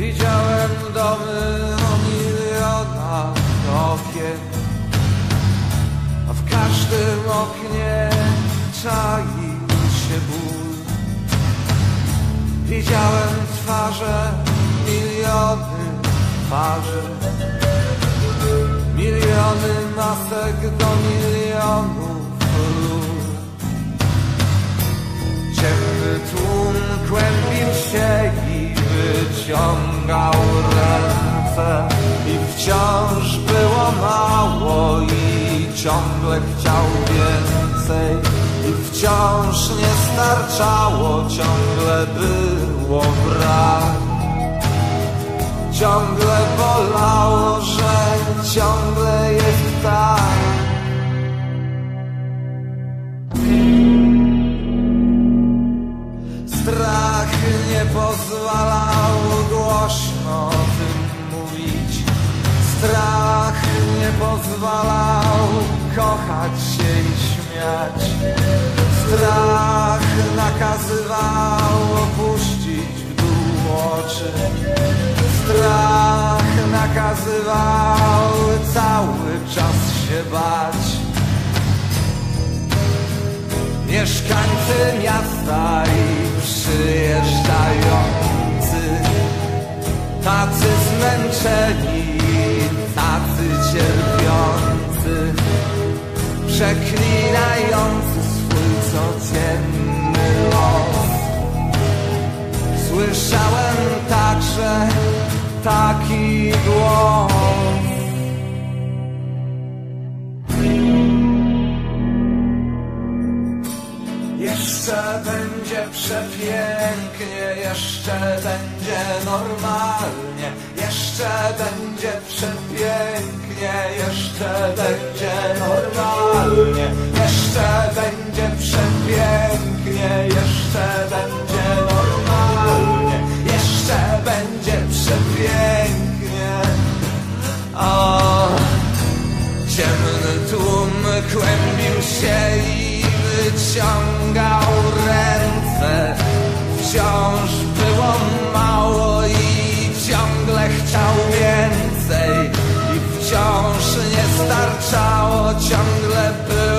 Widziałem domy o milionach okien. A w każdym oknie czaił się ból. Widziałem twarze, miliony twarzy. Miliony masek do milionów wyciągał ręce I wciąż było mało i ciągle chciał więcej. I wciąż nie starczało, ciągle było brak. Ciągle bolało, że ciągle jest tak. Pozwalał głośno o tym mówić. Strach nie pozwalał kochać się i śmiać. Strach nakazywał opuścić w dół oczy. Strach nakazywał cały czas się bać. Mieszkańcy miasta i zmęczeni, tacy cierpiący Przeklinający swój codzienny los. Słyszałem także taki głos Jeszcze będzie przepięknie, jeszcze będzie normalnie, jeszcze będzie przepięknie, jeszcze będzie normalnie, jeszcze będzie przepięknie, jeszcze będzie normalnie, jeszcze będzie przepięknie. O, ciemny tłum kłębił się i wyciągał chciał więcej. I wciąż nie starczało, ciągle było